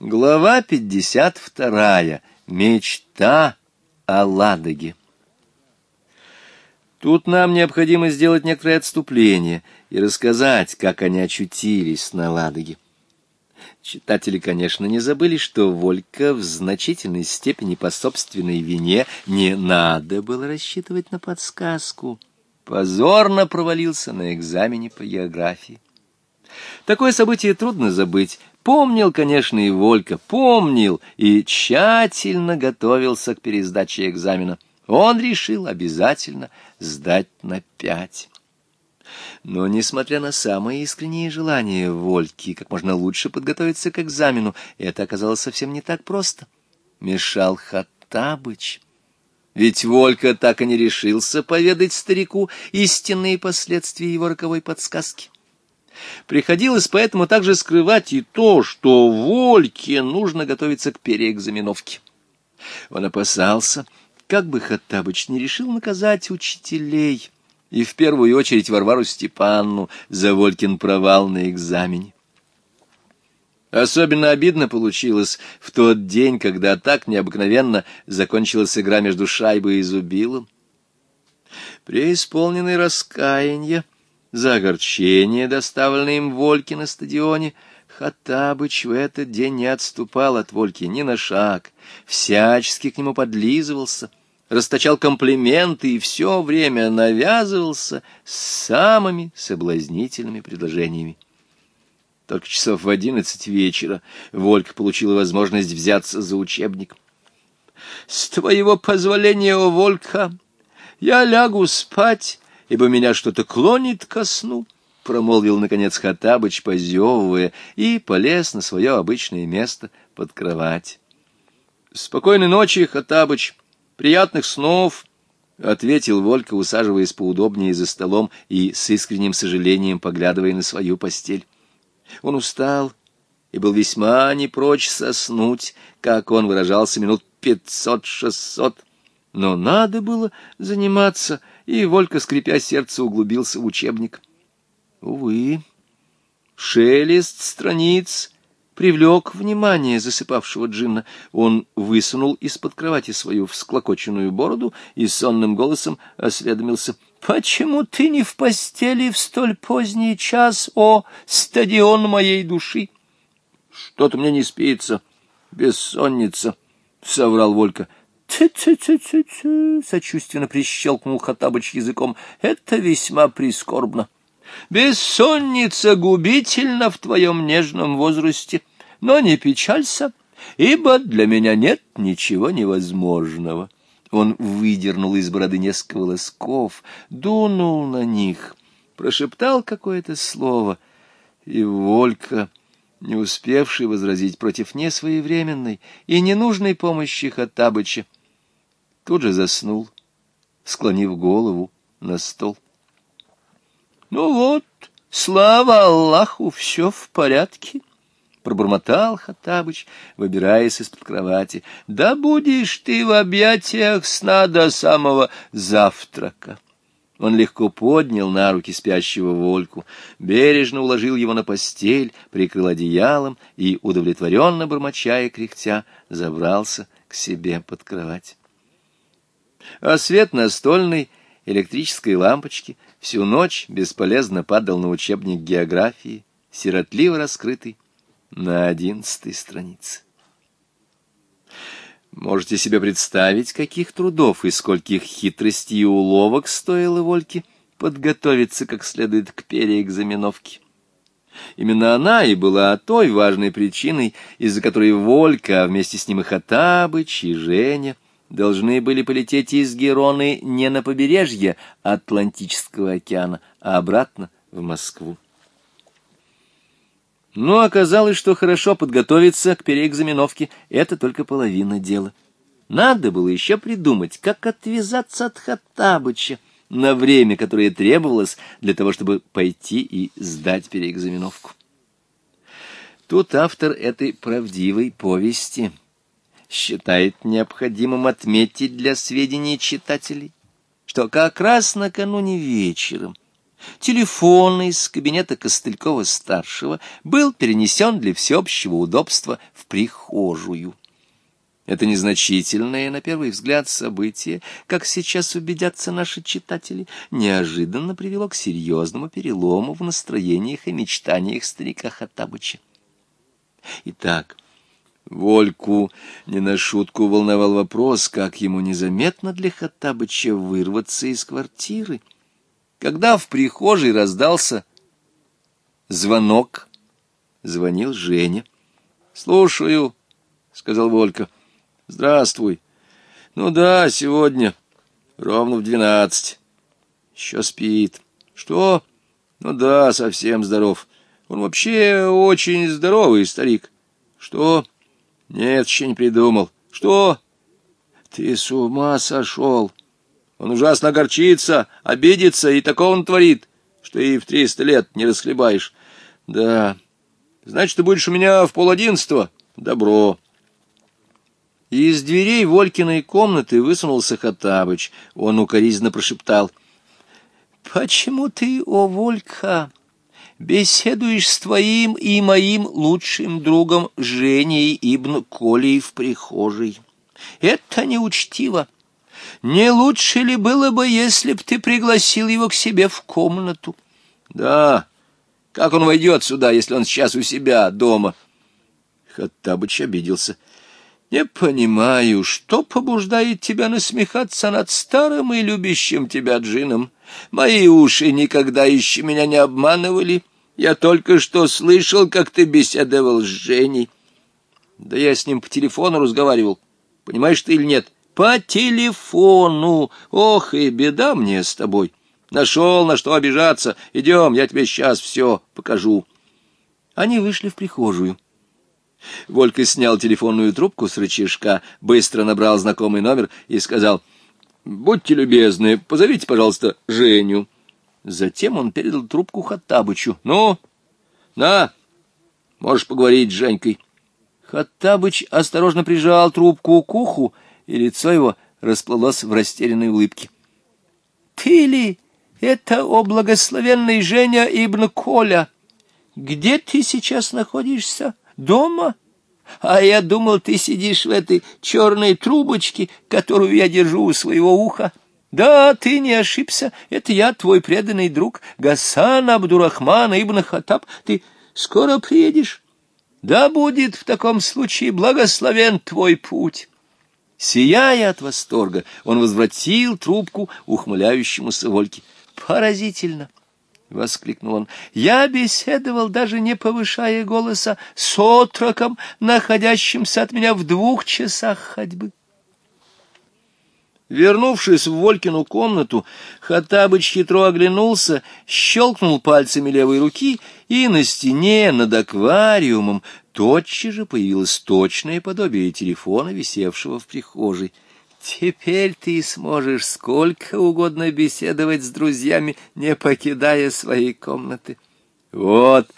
Глава 52. Мечта о Ладоге. Тут нам необходимо сделать некоторое отступление и рассказать, как они очутились на Ладоге. Читатели, конечно, не забыли, что Волька в значительной степени по собственной вине не надо было рассчитывать на подсказку. Позорно провалился на экзамене по географии. Такое событие трудно забыть, Помнил, конечно, и Волька, помнил и тщательно готовился к пересдаче экзамена. Он решил обязательно сдать на пять. Но, несмотря на самые искренние желания Вольки как можно лучше подготовиться к экзамену, это оказалось совсем не так просто. Мешал Хаттабыч. Ведь Волька так и не решился поведать старику истинные последствия его роковой подсказки. Приходилось поэтому также скрывать и то, что Вольке нужно готовиться к переэкзаменовке. Он опасался, как бы Хаттабыч не решил наказать учителей, и в первую очередь Варвару Степанну за Волькин провал на экзамене. Особенно обидно получилось в тот день, когда так необыкновенно закончилась игра между Шайбой и Зубилом. Преисполненный раскаяние, за огорчение, доставленное им Вольке на стадионе, Хаттабыч в этот день не отступал от Вольки ни на шаг, всячески к нему подлизывался, расточал комплименты и все время навязывался с самыми соблазнительными предложениями. Только часов в одиннадцать вечера Волька получила возможность взяться за учебник. — С твоего позволения, Волька, я лягу спать, ибо меня что-то клонит ко сну, — промолвил, наконец, Хаттабыч, позевывая, и полез на свое обычное место под кровать. — Спокойной ночи, Хаттабыч, приятных снов, — ответил Волька, усаживаясь поудобнее за столом и с искренним сожалением поглядывая на свою постель. Он устал и был весьма не прочь соснуть, как он выражался минут пятьсот-шестьсот. Но надо было заниматься и Волька, скрипя сердце, углубился в учебник. Увы, шелест страниц привлек внимание засыпавшего Джинна. Он высунул из-под кровати свою всклокоченную бороду и сонным голосом осведомился. — Почему ты не в постели в столь поздний час, о, стадион моей души? — Что-то мне не спится, бессонница, — соврал Волька. — «Тю-тю-тю-тю-тю!» — сочувственно прищелкнул Хаттабыч языком. «Это весьма прискорбно. Бессонница губительна в твоем нежном возрасте, но не печалься, ибо для меня нет ничего невозможного». Он выдернул из бороды несколько волосков, дунул на них, прошептал какое-то слово, и Волька не успевший возразить против несвоевременной и ненужной помощи Хаттабыча, тут же заснул, склонив голову на стол. «Ну вот, слава Аллаху, все в порядке!» — пробормотал Хаттабыч, выбираясь из-под кровати. «Да будешь ты в объятиях сна до самого завтрака!» Он легко поднял на руки спящего Вольку, бережно уложил его на постель, прикрыл одеялом и, удовлетворенно бормоча и кряхтя, забрался к себе под кровать а свет настольной электрической лампочки, всю ночь бесполезно падал на учебник географии, сиротливо раскрытый, на одиннадцатой странице. Можете себе представить, каких трудов и скольких хитростей и уловок стоило Вольке подготовиться как следует к переэкзаменовке. Именно она и была той важной причиной, из-за которой Волька, а вместе с ним и Хатабыч, и Женя — должны были полететь из Героны не на побережье Атлантического океана, а обратно в Москву. Но оказалось, что хорошо подготовиться к переэкзаменовке — это только половина дела. Надо было еще придумать, как отвязаться от Хаттабыча на время, которое требовалось для того, чтобы пойти и сдать переэкзаменовку. Тут автор этой правдивой повести — считает необходимым отметить для сведения читателей, что как раз накануне вечером телефон из кабинета Костылькова-старшего был перенесен для всеобщего удобства в прихожую. Это незначительное, на первый взгляд, событие, как сейчас убедятся наши читатели, неожиданно привело к серьезному перелому в настроениях и мечтаниях старика Хаттабыча. Итак, — Вольку не на шутку волновал вопрос, как ему незаметно для Хаттабыча вырваться из квартиры. Когда в прихожей раздался звонок, звонил Женя. — Слушаю, — сказал Волька. — Здравствуй. — Ну да, сегодня, ровно в двенадцать. Еще спит. — Что? — Ну да, совсем здоров. Он вообще очень здоровый старик. — Что? — нет, еще не придумал. Что? Ты с ума сошел. Он ужасно огорчится, обидится и такого он творит, что и в триста лет не расхлебаешь. Да. Значит, ты будешь у меня в полодиннадцатого? Добро. Из дверей Волькиной комнаты высунулся Хатабыч. Он укоризненно прошептал. — Почему ты, о, Волька, беседуешь с твоим и моим лучшим другом Женей Ибн Колей в прихожей. Это неучтиво. Не лучше ли было бы, если б ты пригласил его к себе в комнату? Да, как он войдет сюда, если он сейчас у себя дома? Хаттабыч обиделся. Не понимаю, что побуждает тебя насмехаться над старым и любящим тебя джином. Мои уши никогда еще меня не обманывали. Я только что слышал, как ты беседовал с Женей. Да я с ним по телефону разговаривал. Понимаешь ты или нет? По телефону! Ох, и беда мне с тобой. Нашел, на что обижаться. Идем, я тебе сейчас все покажу. Они вышли в прихожую. Волька снял телефонную трубку с рычажка, быстро набрал знакомый номер и сказал — Будьте любезны, позовите, пожалуйста, Женю. Затем он передал трубку Хаттабычу. Ну, на, можешь поговорить с Женькой. Хаттабыч осторожно прижал трубку к уху, и лицо его расплылось в растерянной улыбке. — Ты ли? Это о благословенный Женя Ибн Коля. Где ты сейчас находишься? Дома? — а я думал, ты сидишь в этой черной трубочке, которую я держу у своего уха. Да, ты не ошибся, это я, твой преданный друг, Гасан Абдурахман Ибн Хатаб. Ты скоро приедешь? Да будет в таком случае благословен твой путь». Сияя от восторга, он возвратил трубку ухмыляющемуся Вольке. «Поразительно!» — воскликнул он. «Я беседовал, даже не повышая голоса, с отроком, находящимся от меня в двух часах ходьбы». Вернувшись в Волькину комнату, Хаттабыч хитро оглянулся, щелкнул пальцами левой руки, и на стене над аквариумом тотчас же появилось точное подобие телефона, висевшего в прихожей. Теперь ты сможешь сколько угодно беседовать с друзьями, не покидая своей комнаты. Вот,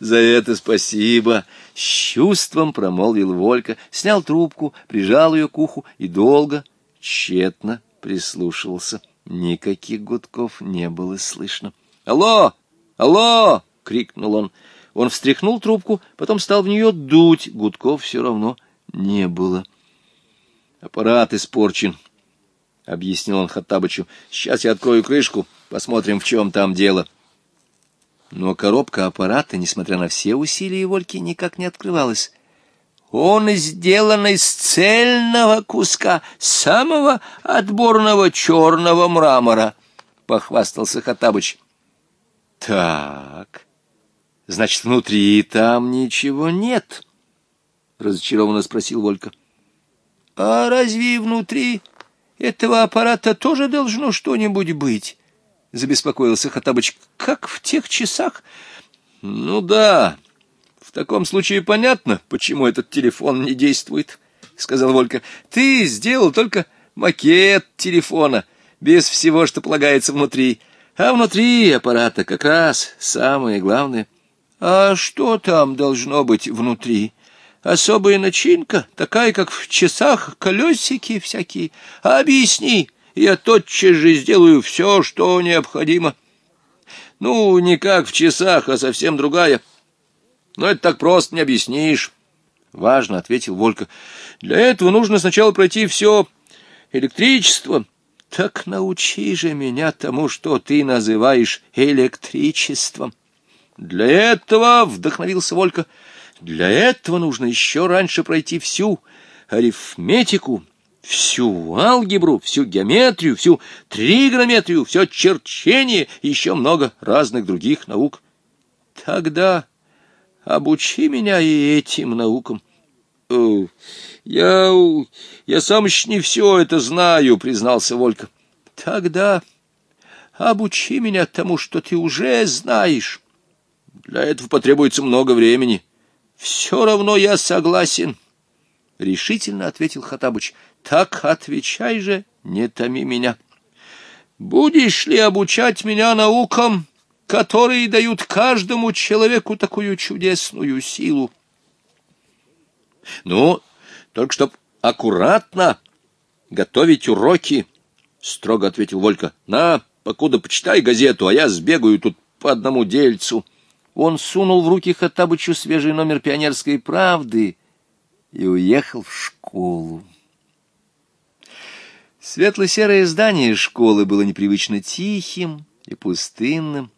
за это спасибо, с чувством промолвил Волька, снял трубку, прижал ее к уху и долго, тщетно прислушивался. Никаких гудков не было слышно. «Алло! Алло!» — крикнул он. Он встряхнул трубку, потом стал в нее дуть. Гудков все равно не было. Аппарат испорчен, — объяснил он Хаттабычу. — Сейчас я открою крышку, посмотрим, в чем там дело. Но коробка аппарата, несмотря на все усилия Вольки, никак не открывалась. Он сделан из цельного куска самого отборного черного мрамора, — похвастался Хаттабыч. — Так, значит, внутри там ничего нет, — разочарованно спросил Волька. А разве внутри этого аппарата тоже должно что-нибудь быть? — забеспокоился Хаттабыч. — Как в тех часах? — Ну да, в таком случае понятно, почему этот телефон не действует, — сказал Волька. — Ты сделал только макет телефона, без всего, что полагается внутри. А внутри аппарата как раз самое главное. — А что там должно быть внутри? — особая начинка, такая, как в часах, колесики всякие. А объясни, я тотчас же сделаю все, что необходимо. Ну, не как в часах, а совсем другая. Но это так просто не объяснишь. Важно, — ответил Волька. Для этого нужно сначала пройти все электричество. Так научи же меня тому, что ты называешь электричеством. Для этого, — вдохновился Волька, — для этого нужно еще раньше пройти всю арифметику, всю алгебру, всю геометрию, всю тригонометрию, все черчение и еще много разных других наук. Тогда обучи меня и этим наукам. Я, я сам еще не все это знаю, признался Волька. Тогда обучи меня тому, что ты уже знаешь. Для этого потребуется много времени все равно я согласен, — решительно ответил Хатабыч. — Так отвечай же, не томи меня. — Будешь ли обучать меня наукам, которые дают каждому человеку такую чудесную силу? — Ну, только чтоб аккуратно готовить уроки, — строго ответил Волька. — На, покуда почитай газету, а я сбегаю тут по одному дельцу. — он сунул в руки Хаттабычу свежий номер «Пионерской правды» и уехал в школу. Светло-серое здание школы было непривычно тихим и пустынным.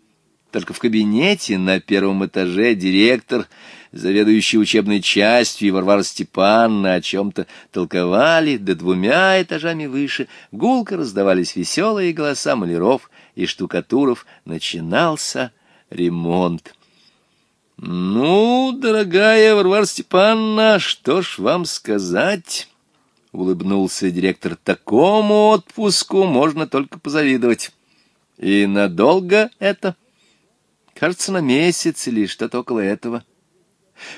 Только в кабинете на первом этаже директор, заведующий учебной частью, и Варвара Степановна о чем-то толковали, да двумя этажами выше гулко раздавались веселые голоса маляров и штукатуров. Начинался ремонт. «Ну, дорогая Варвара Степановна, что ж вам сказать?» — улыбнулся директор. «Такому отпуску можно только позавидовать. И надолго это? Кажется, на месяц или что-то около этого».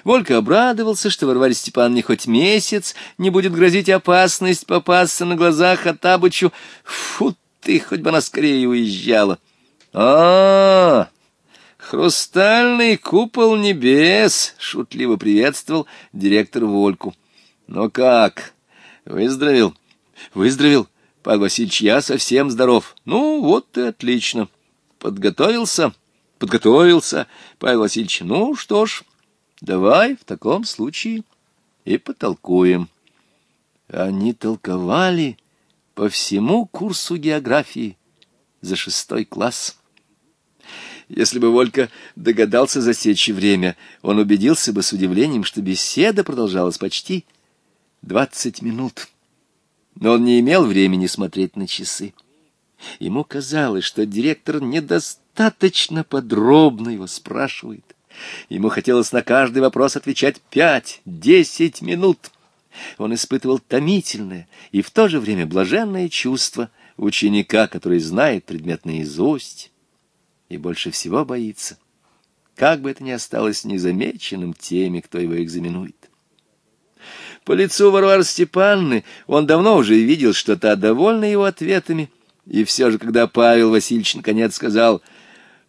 Волька обрадовался, что Варваре Степановне хоть месяц не будет грозить опасность попасться на глазах Атабычу. Фу ты, хоть бы она скорее уезжала. а, -а, -а «Хрустальный купол небес!» — шутливо приветствовал директор Вольку. «Но как? Выздоровел?» «Выздоровел. Павел Васильевич, я совсем здоров. Ну, вот и отлично. Подготовился?» «Подготовился, Павел Васильевич. Ну, что ж, давай в таком случае и потолкуем». Они толковали по всему курсу географии за шестой класс. Если бы Волька догадался засечь время, он убедился бы с удивлением, что беседа продолжалась почти двадцать минут. Но он не имел времени смотреть на часы. Ему казалось, что директор недостаточно подробно его спрашивает. Ему хотелось на каждый вопрос отвечать пять-десять минут. Он испытывал томительное и в то же время блаженное чувство ученика, который знает предмет наизусть и больше всего боится. Как бы это ни осталось незамеченным теми, кто его экзаменует. По лицу Варвары Степанны он давно уже видел, что та довольна его ответами, и все же, когда Павел Васильевич наконец сказал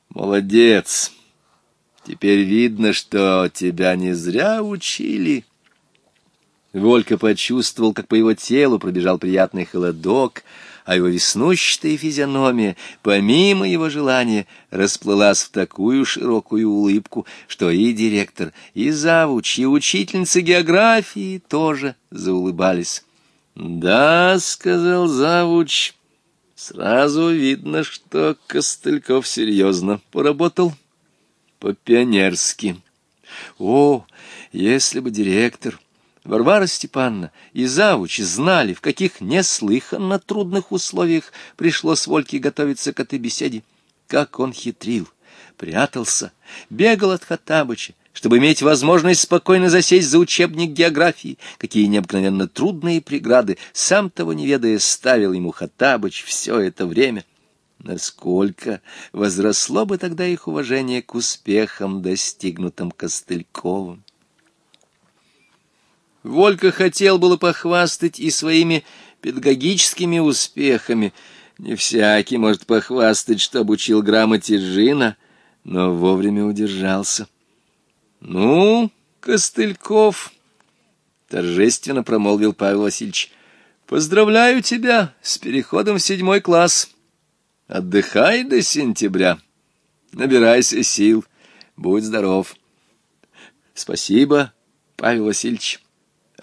«Молодец, теперь видно, что тебя не зря учили». Волька почувствовал, как по его телу пробежал приятный холодок — а его веснущатая физиономия, помимо его желания, расплылась в такую широкую улыбку, что и директор, и завуч, и учительница географии тоже заулыбались. «Да», — сказал завуч, — «сразу видно, что Костыльков серьезно поработал по-пионерски». «О, если бы директор...» Варвара Степановна и Завуч знали, в каких неслыханно трудных условиях пришлось Вольке готовиться к этой беседе. Как он хитрил, прятался, бегал от Хаттабыча, чтобы иметь возможность спокойно засесть за учебник географии, какие необыкновенно трудные преграды, сам того не ведая, ставил ему Хаттабыч все это время. Насколько возросло бы тогда их уважение к успехам, достигнутым Костыльковым? Волька хотел было похвастать и своими педагогическими успехами. Не всякий может похвастать, что обучил грамоте Жина, но вовремя удержался. «Ну, Костыльков», — торжественно промолвил Павел Васильевич, — «поздравляю тебя с переходом в седьмой класс. Отдыхай до сентября, набирайся сил, будь здоров». «Спасибо, Павел Васильевич».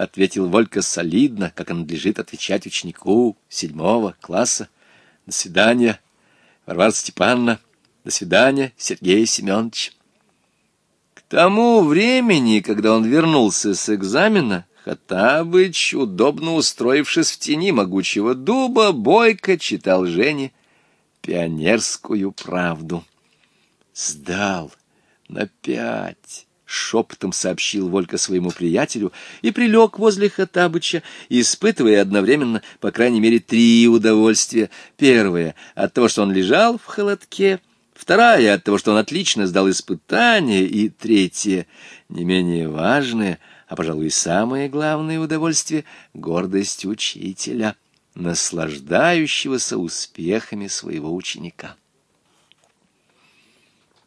— ответил Волька солидно, как он надлежит отвечать ученику седьмого класса. — До свидания, Варвара Степановна. До свидания, Сергей Семенович. К тому времени, когда он вернулся с экзамена, Хаттабыч, удобно устроившись в тени могучего дуба, бойко читал Жене пионерскую правду. Сдал на пять шепотом сообщил Волька своему приятелю и прилег возле Хаттабыча, испытывая одновременно, по крайней мере, три удовольствия. Первое — от того, что он лежал в холодке, второе — от того, что он отлично сдал испытание, и третье, не менее важное, а, пожалуй, и самое главное удовольствие — гордость учителя, наслаждающегося успехами своего ученика.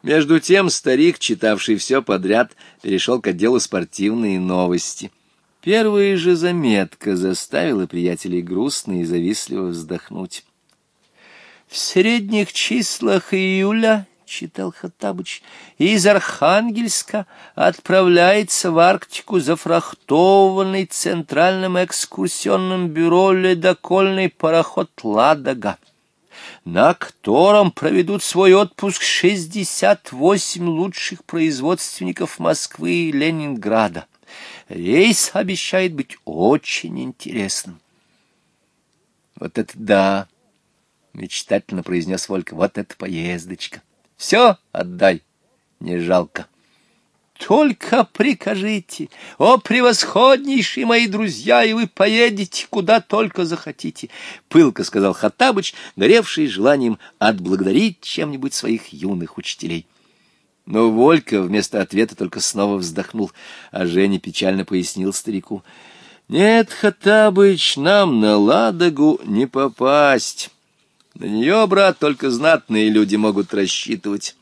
Между тем старик, читавший все подряд, перешел к отделу спортивные новости. Первая же заметка заставила приятелей грустно и завистливо вздохнуть. В средних числах июля, — читал Хаттабыч, — из Архангельска отправляется в Арктику зафрахтованный Центральным экскурсионным бюро ледокольный пароход «Ладога» на котором проведут свой отпуск 68 лучших производственников Москвы и Ленинграда. Рейс обещает быть очень интересным. Вот это да, мечтательно произнес Волька, вот это поездочка. Все отдай, не жалко только прикажите. О, превосходнейшие мои друзья, и вы поедете куда только захотите, — пылко сказал Хаттабыч, горевший желанием отблагодарить чем-нибудь своих юных учителей. Но Волька вместо ответа только снова вздохнул, а Женя печально пояснил старику. — Нет, Хаттабыч, нам на Ладогу не попасть. На нее, брат, только знатные люди могут рассчитывать.